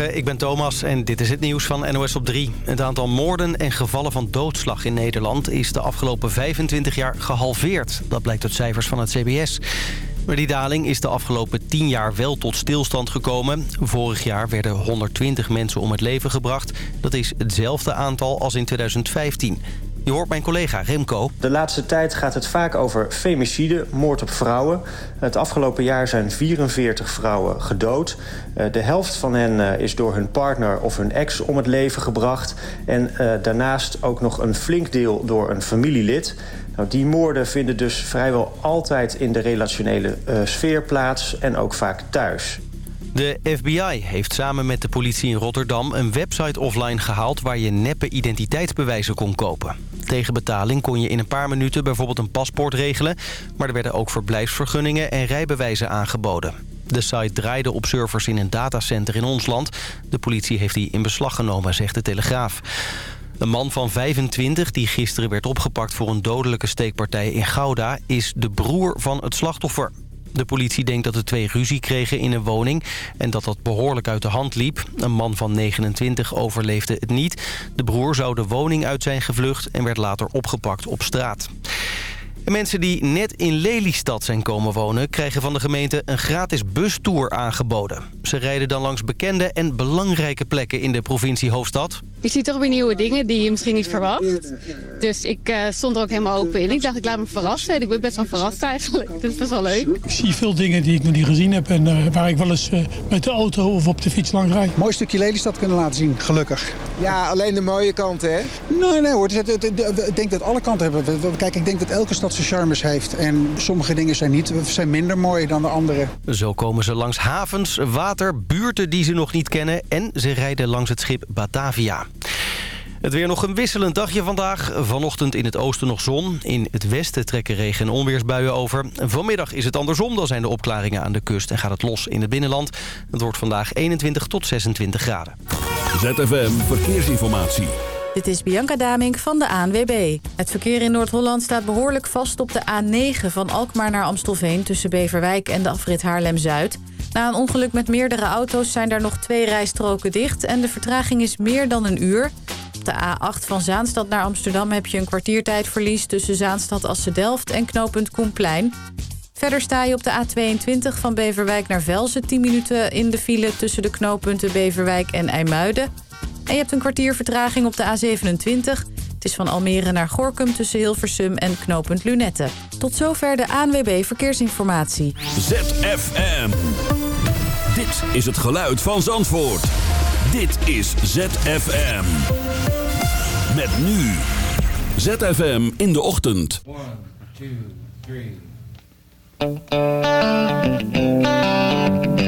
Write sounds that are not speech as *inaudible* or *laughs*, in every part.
Ik ben Thomas en dit is het nieuws van NOS op 3. Het aantal moorden en gevallen van doodslag in Nederland... is de afgelopen 25 jaar gehalveerd. Dat blijkt uit cijfers van het CBS. Maar die daling is de afgelopen 10 jaar wel tot stilstand gekomen. Vorig jaar werden 120 mensen om het leven gebracht. Dat is hetzelfde aantal als in 2015. Je hoort mijn collega Remco. De laatste tijd gaat het vaak over femicide, moord op vrouwen. Het afgelopen jaar zijn 44 vrouwen gedood. Eh, de helft van hen eh, is door hun partner of hun ex om het leven gebracht. En eh, daarnaast ook nog een flink deel door een familielid. Nou, die moorden vinden dus vrijwel altijd in de relationele sfeer plaats en ook vaak thuis. De FBI heeft samen met de politie in Rotterdam een website offline gehaald... waar je neppe identiteitsbewijzen kon kopen. Tegen betaling kon je in een paar minuten bijvoorbeeld een paspoort regelen... maar er werden ook verblijfsvergunningen en rijbewijzen aangeboden. De site draaide op servers in een datacenter in ons land. De politie heeft die in beslag genomen, zegt de Telegraaf. Een man van 25 die gisteren werd opgepakt voor een dodelijke steekpartij in Gouda... is de broer van het slachtoffer. De politie denkt dat de twee ruzie kregen in een woning... en dat dat behoorlijk uit de hand liep. Een man van 29 overleefde het niet. De broer zou de woning uit zijn gevlucht... en werd later opgepakt op straat. En mensen die net in Lelystad zijn komen wonen... krijgen van de gemeente een gratis bustour aangeboden. Ze rijden dan langs bekende en belangrijke plekken in de provincie Hoofdstad. Je ziet toch weer nieuwe dingen die je misschien niet verwacht. Dus ik uh, stond er ook helemaal open in. Ik dacht, ik laat me verrassen. Ik ben best wel verrast eigenlijk. *laughs* Dat is best wel leuk. Ik zie veel dingen die ik nog niet gezien heb... en uh, waar ik wel eens uh, met de auto of op de fiets lang rijd. Mooi stukje Lelystad kunnen laten zien, gelukkig. Ja, alleen de mooie kanten, hè? Nee, nee hoor. Ik denk dat alle kanten hebben. Kijk, ik denk dat elke stad zijn charmes heeft. En sommige dingen zijn, niet, zijn minder mooi dan de andere. Zo komen ze langs havens, water, buurten die ze nog niet kennen... en ze rijden langs het schip Batavia. Het weer nog een wisselend dagje vandaag. Vanochtend in het oosten nog zon. In het westen trekken regen- en onweersbuien over. Vanmiddag is het andersom. Dan zijn de opklaringen aan de kust en gaat het los in het binnenland. Het wordt vandaag 21 tot 26 graden. ZFM Verkeersinformatie. Dit is Bianca Damink van de ANWB. Het verkeer in Noord-Holland staat behoorlijk vast op de A9 van Alkmaar naar Amstelveen... tussen Beverwijk en de afrit Haarlem-Zuid. Na een ongeluk met meerdere auto's zijn daar nog twee rijstroken dicht... en de vertraging is meer dan een uur. Op de A8 van Zaanstad naar Amsterdam heb je een kwartiertijdverlies... tussen Zaanstad Assen-Delft en knooppunt Koenplein. Verder sta je op de A22 van Beverwijk naar Velzen... 10 minuten in de file tussen de knooppunten Beverwijk en IJmuiden. En je hebt een kwartier vertraging op de A27... Het is van Almere naar Gorkum tussen Hilversum en knooppunt Lunette. Tot zover de ANWB Verkeersinformatie. ZFM. Dit is het geluid van Zandvoort. Dit is ZFM. Met nu. ZFM in de ochtend. 1, 2, 3.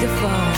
the fall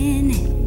minute.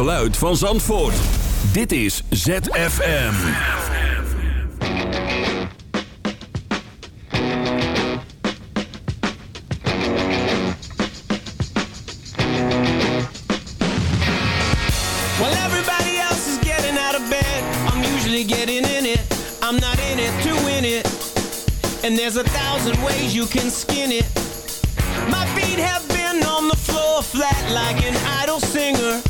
Geluid van Zandvoort. Dit is ZFM. While everybody else is getting out of bed, I'm usually getting in it. I'm not in it to win it. And there's a thousand ways you can skin it. My feet have been on the floor flat like an idle singer.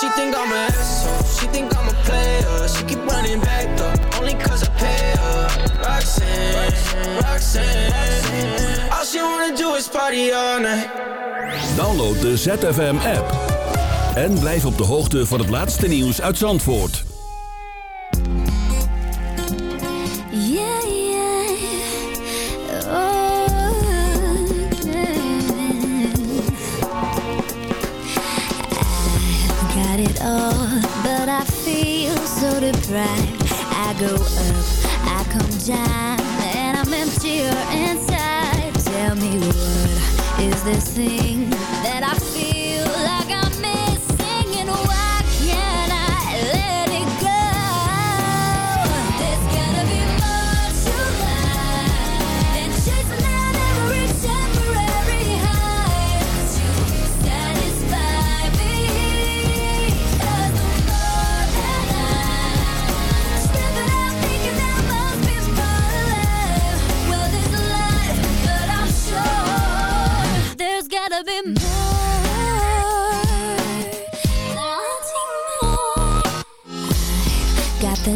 She think I'm an asshole. She think I'm a player. She keep running back though, only cause I pay her. Roxanne, Roxanne. All she wanna do is party all night. Download de ZFM app. En blijf op de hoogte van het laatste nieuws uit Zandvoort. Deprived. I go up, I come down, and I'm emptier inside. Tell me what is this thing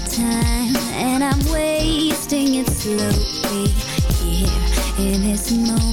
the time and I'm wasting it slowly Here in this moment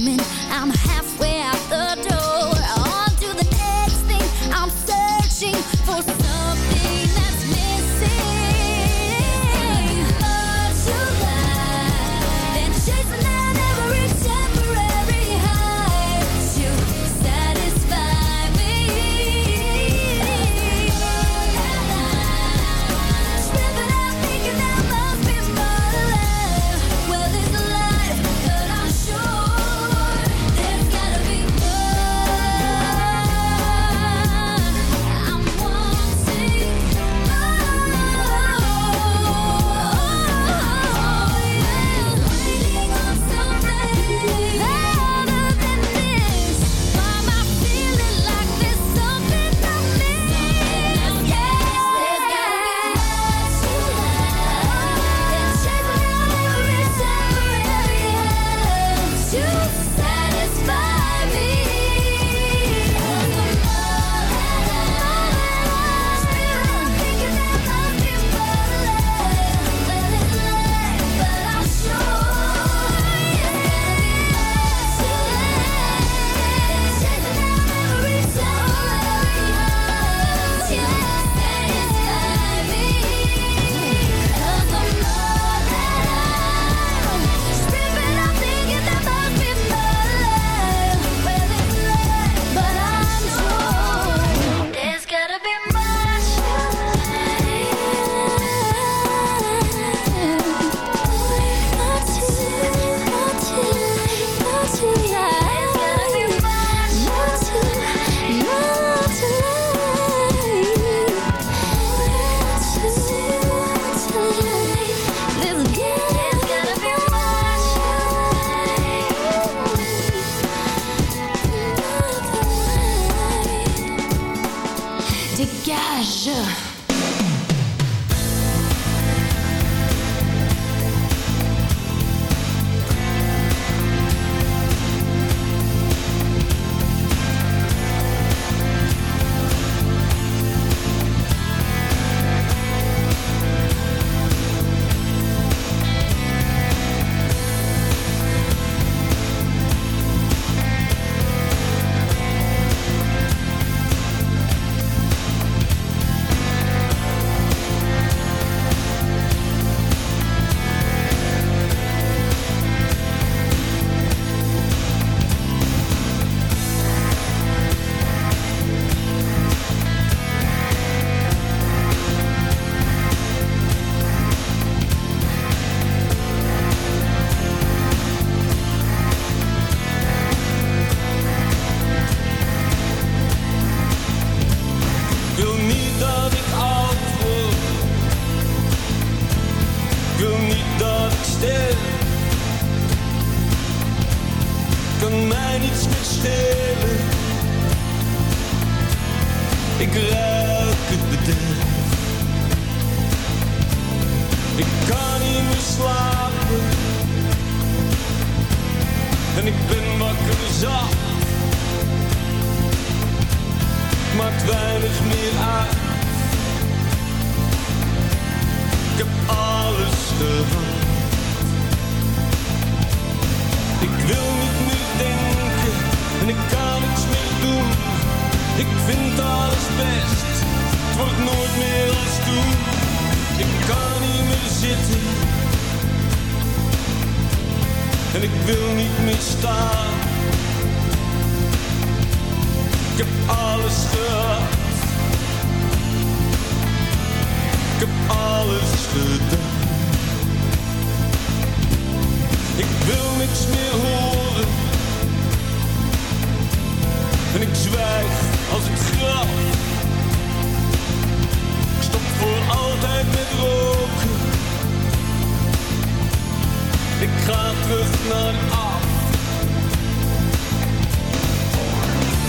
naar af.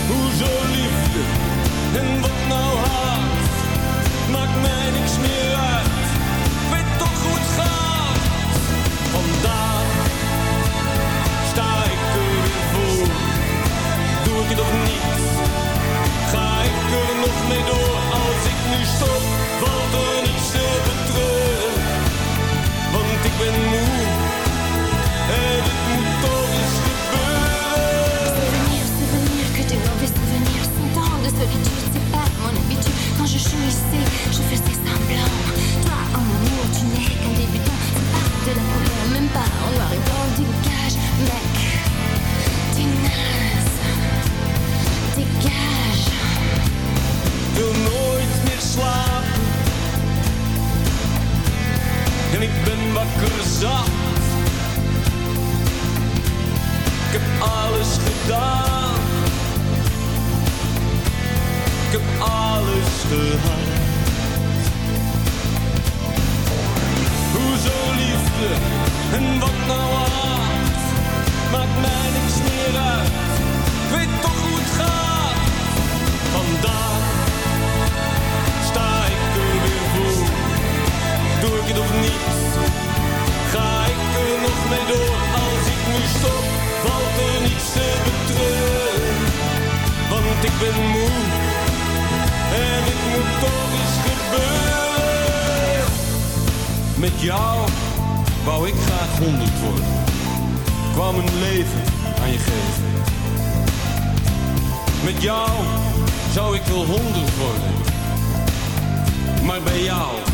Hoezo liefde en wat nou En ik ben wakker zat. Ik heb alles gedaan. Ik heb alles gehad. Hoezo liefde en wat nou haat? Maakt mij niks meer uit. Ik weet toch hoe het gaat. Vandaag het of niet? Ga ik er nog mee door? Als ik nu stop, valt er niets te betreuren. Want ik ben moe en het moet toch eens gebeuren. Met jou wou ik graag honderd worden. Kwam een leven aan je geven. Met jou zou ik wel honderd worden. Maar bij jou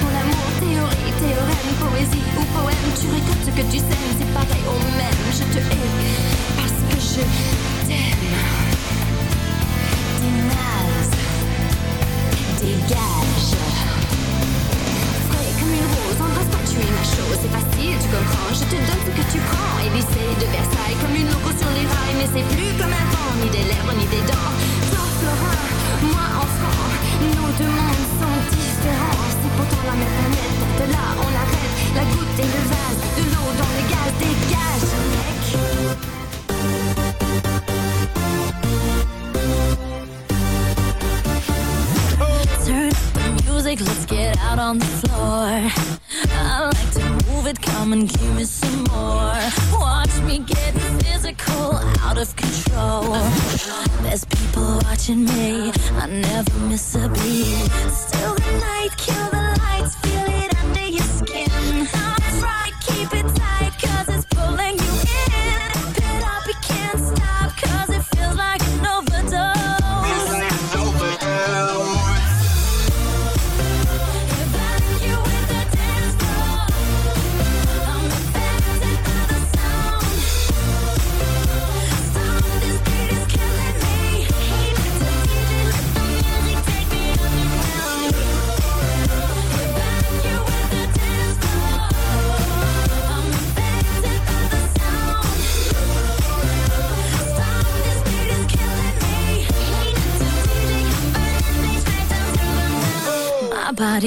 pour l'amour. Théorie, théorème, poésie ou poème. Tu récoltes ce que tu sèmes, c'est pareil au même. Je te hais parce que je t'aime. Naze. Dégage. Frais comme une rose, embrasse-toi, tu es ma chose. C'est facile, tu comprends. Je te donne ce que tu prends. Élysée de Versailles, comme une loco sur les rails. Mais c'est plus comme avant, ni des lèvres, ni des dents. Toi, Florin, moi, enfant. Nos deux mondes sont différents. C'est pourtant la même planète. De là, on arrête. La goutte et le vase. De l'eau dans le gaz. Dégage, mec. Turn up the music, let's get out on the floor. I like to move it, come and give me some more. Watch me get physical, out of control. There's people watching me, I never miss a beat. Still the night, kill the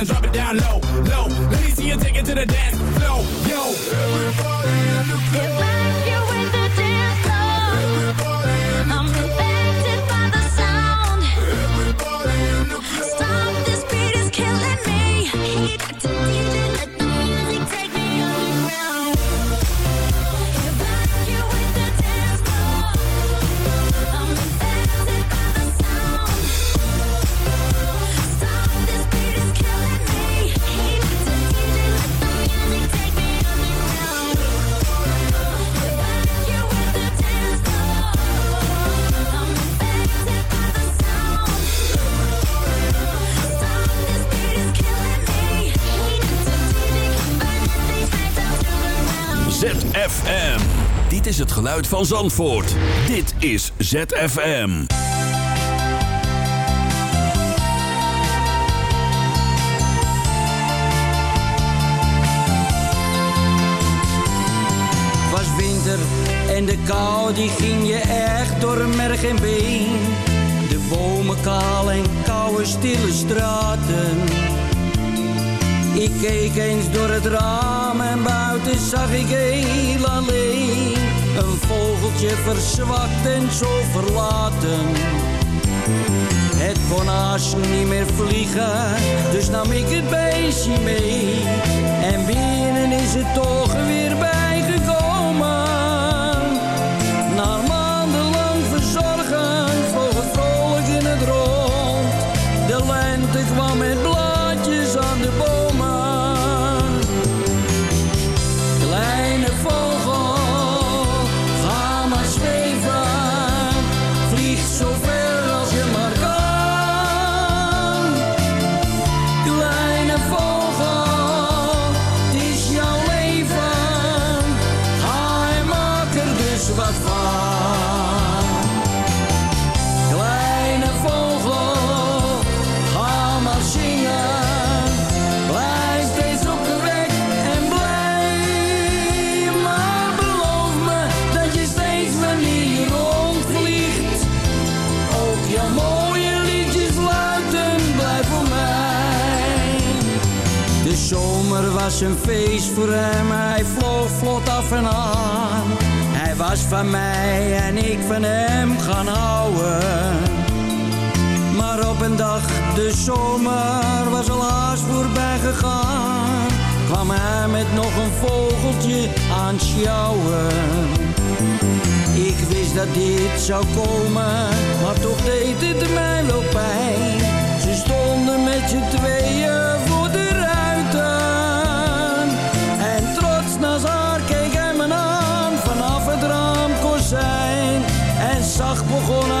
And drop it down low, low. Let me see you take it to the dance floor, yo. Everybody in the club. ZFM. Dit is het geluid van Zandvoort. Dit is ZFM. Was winter en de kou die ging je echt door merg en been. De bomen kaal en koude stille straten. Ik keek eens door het raam en buiten zag ik heel alleen. Een vogeltje verzwakt en zo verlaten. Het kon niet meer vliegen, dus nam ik het beestje mee. En binnen is het toch weer bijgekomen. Na maandenlang verzorgen vloog het vrolijk in het rond. De lente kwam met blaadjes mij en ik van hem gaan houden. Maar op een dag, de zomer was al haast voorbij gegaan. Kwam hij met nog een vogeltje aan sjouwen. Ik wist dat dit zou komen, maar toch deed het mij wel pijn. Ze stonden met z'n tweeën zacht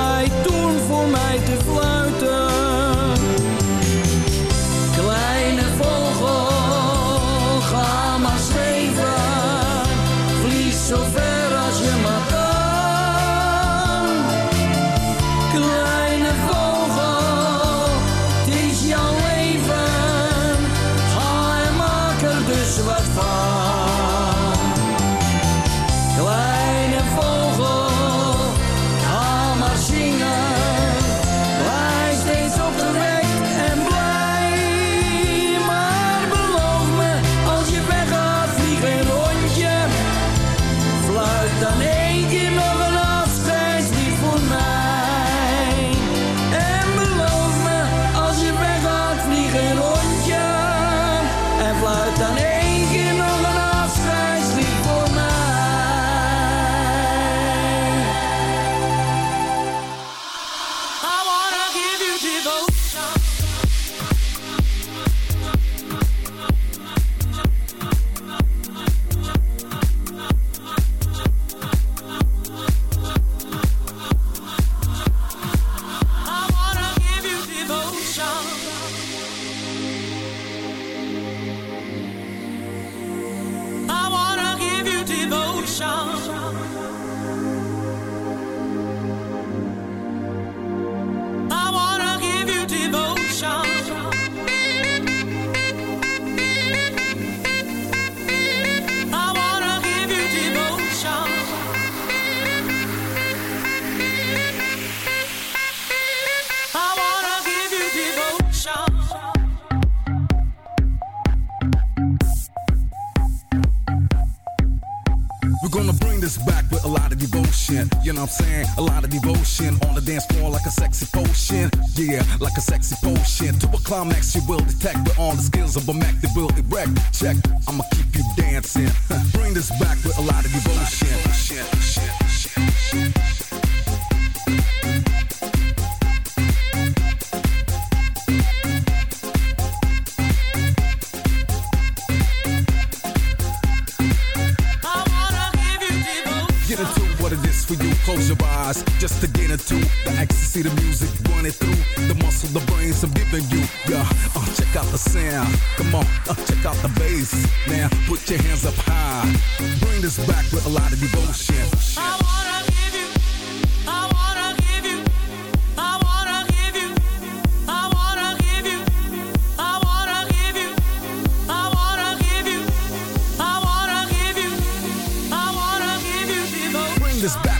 Check, for you. Close your eyes just to get into the ecstasy, the music running through the muscle, the brains I'm giving you. Yeah, uh, check out the sound. Come on, uh, check out the bass. Now put your hands up high. Bring this back with a lot of devotion. I wanna give you, I wanna give you, I wanna give you, I wanna give you, I wanna give you, I wanna give you, I wanna give you, I wanna give you devotion. Bring this back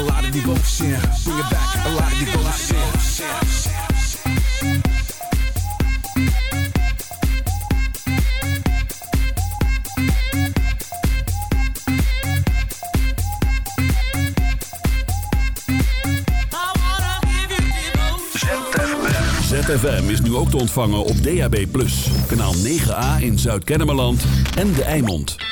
A lot of devotion. Bring it back. A lot of devotion. ZFM is nu ook te ontvangen op DAB+. Kanaal 9A in Zuid-Kennemerland en De Eimond.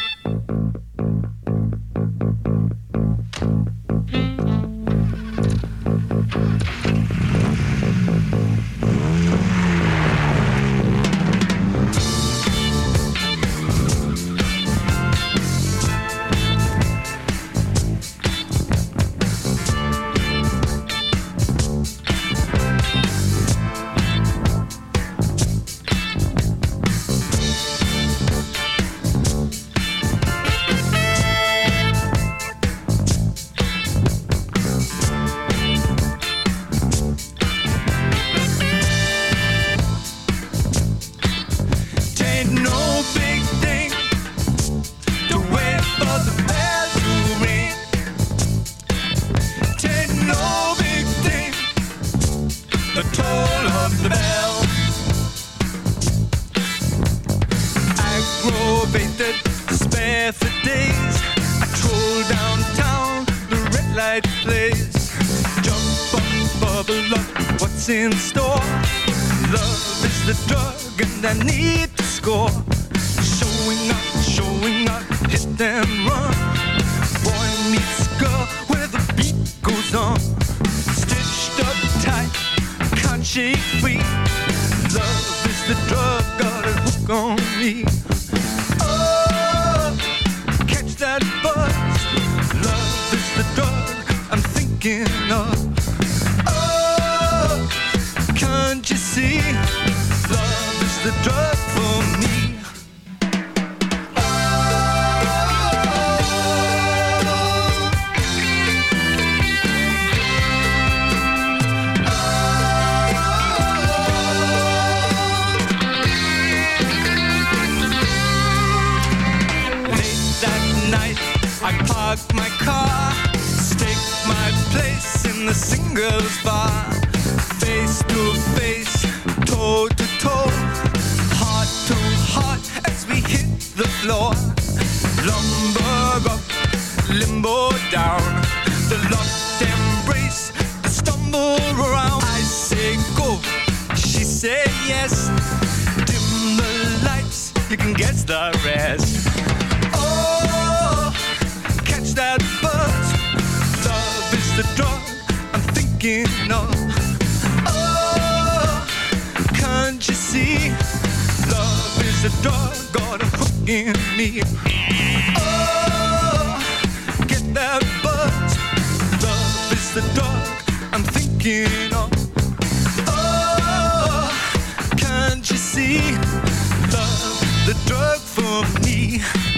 Yes. Dim the lights, you can guess the rest. Oh, catch that buzz. Love is the drug I'm thinking of. Oh, can't you see? Love is the drug got a hook in me. Oh, get that buzz. Love is the drug I'm thinking of. Drug for me.